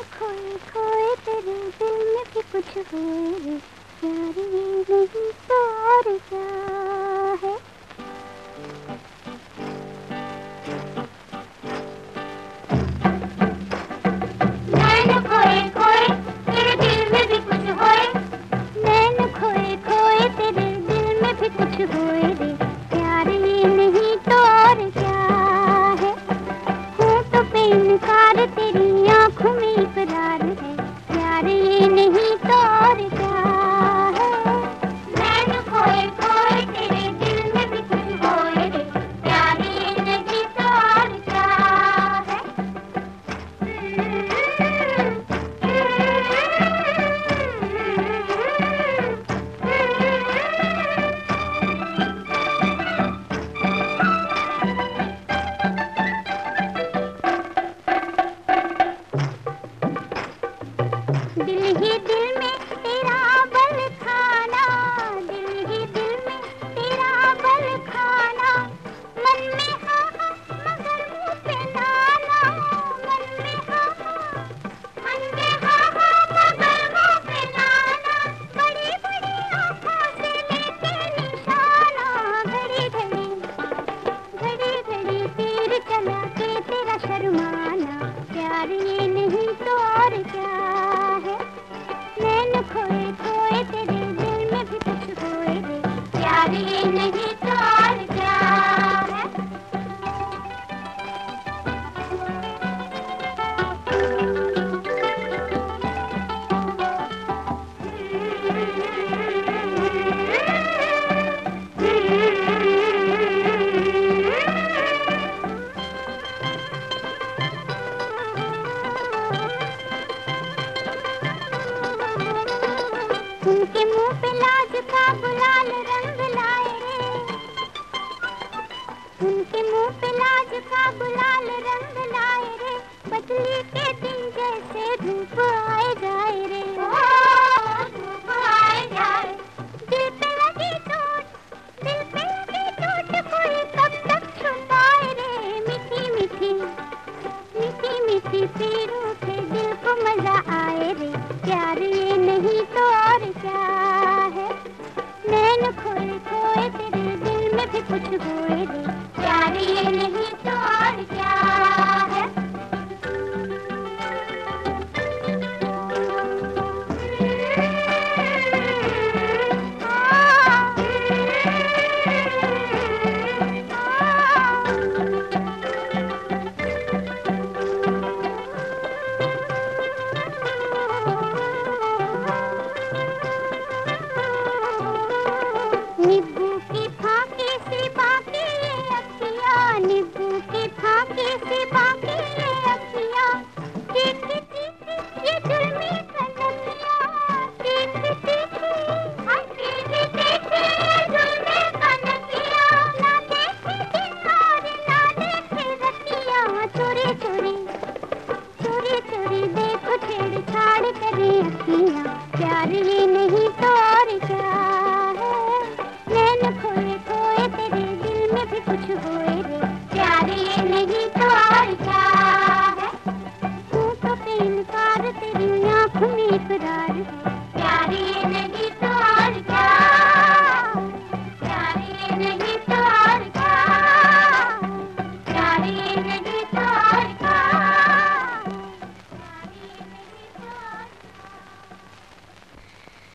खोए खोए तेरे दिल में भी कुछ हुए प्यार ये नहीं तो और क्या है। कुछ होए रे। उनके मुँह पे लाज का बुला उनके मुँह पे लाज का गुलाल रंग लाए रे बदली के दिन जैसे धूप आए जाए रे। धूप आए जाए दिल पे लगी चोट, दिल पे लगी चोट कोई कब तक छुपाए रे। मीठी मीठी मीठी मीठी पीर